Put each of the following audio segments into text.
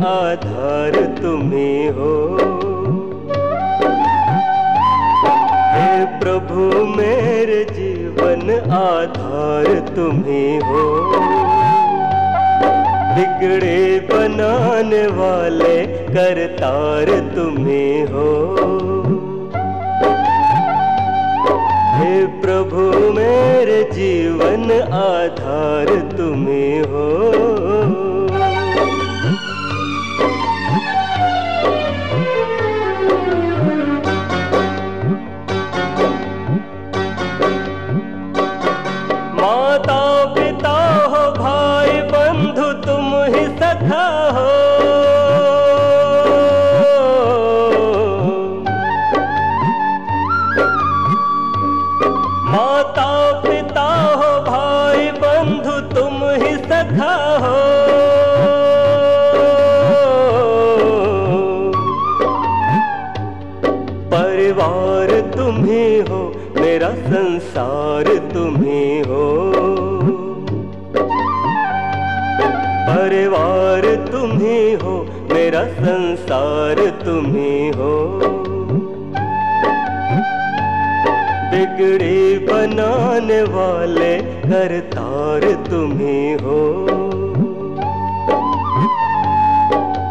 आधार तुम्हें हो। हे प्रभु, मेरे जीवन आधार तुम्हें हो। बिगड़े बनाने वाले करतार तुम्हें हो। हे प्रभु, मेरे जीवन आधार तुम्हें हो। मेरा संसार तुम ही। परिवार तुम ही, मेरा संसार तुम्हें हो। बिगड़ी बनाने वाले करतार तुम ही हो।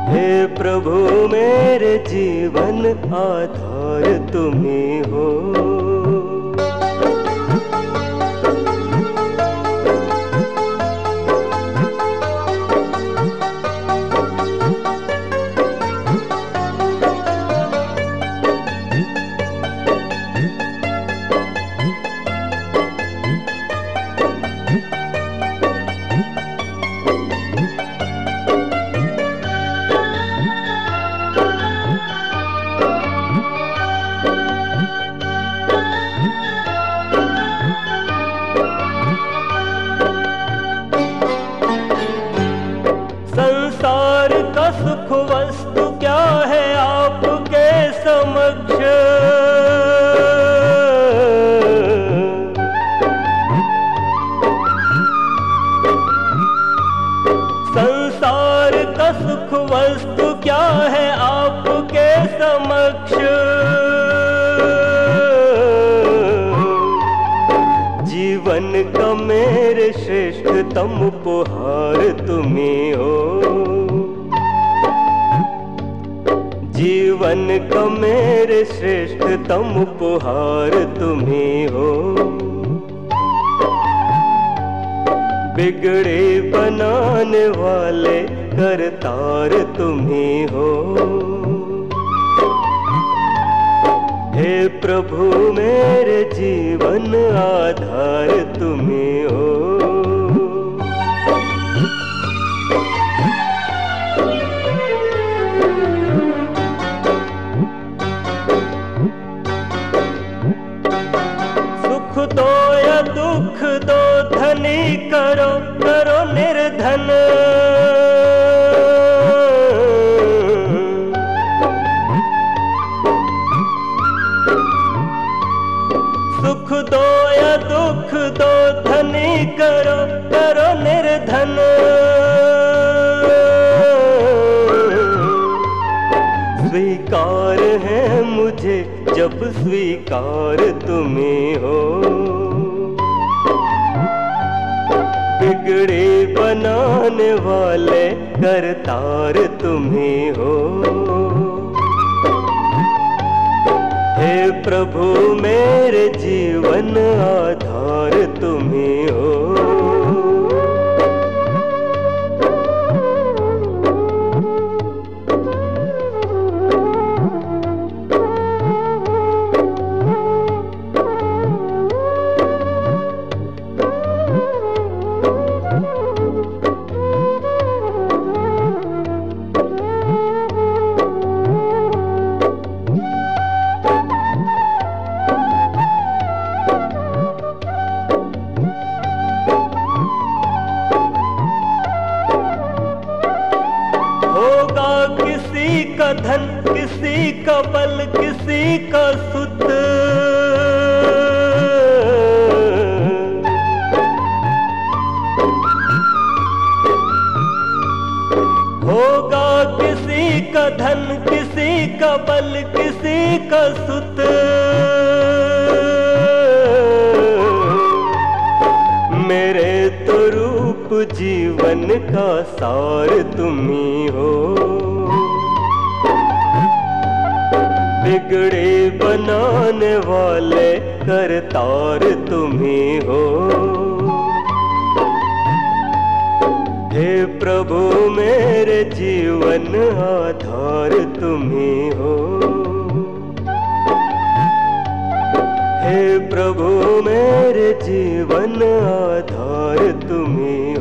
हे प्रभु, मेरे जीवन आधार तुम्हें ही। संसार का सुख वस्तु क्या है आपके समक्ष? संसार का सुख वस्तु क्या है आपके समक्ष? जीवन का मेरे श्रेष्ठतम उपहार तुम्ही हो। जीवन का मेरे श्रेष्ठतम उपहार तुम्हें हो। बिगड़े बनाने वाले करतार तुम्हें हो। प्रभु मेरे जीवन आधार तुम्हें हो। मुझे जब स्वीकार तुम्हें हो। बिगड़े बनाने वाले करतार तुम्हें हो। हे प्रभु, मेरे जीवन आधार तुम्हें हो। का धन किसी का बल, किसी का सुत। होगा किसी का धन, किसी का बल, किसी का सुत। मेरे तो रूप जीवन का सार तुम्हें हो। बिगड़े बनाने वाले करतार तुम्ही हो। हे प्रभु, मेरे जीवन आधार तुम्ही हो। हे प्रभु, मेरे जीवन आधार तुम्ही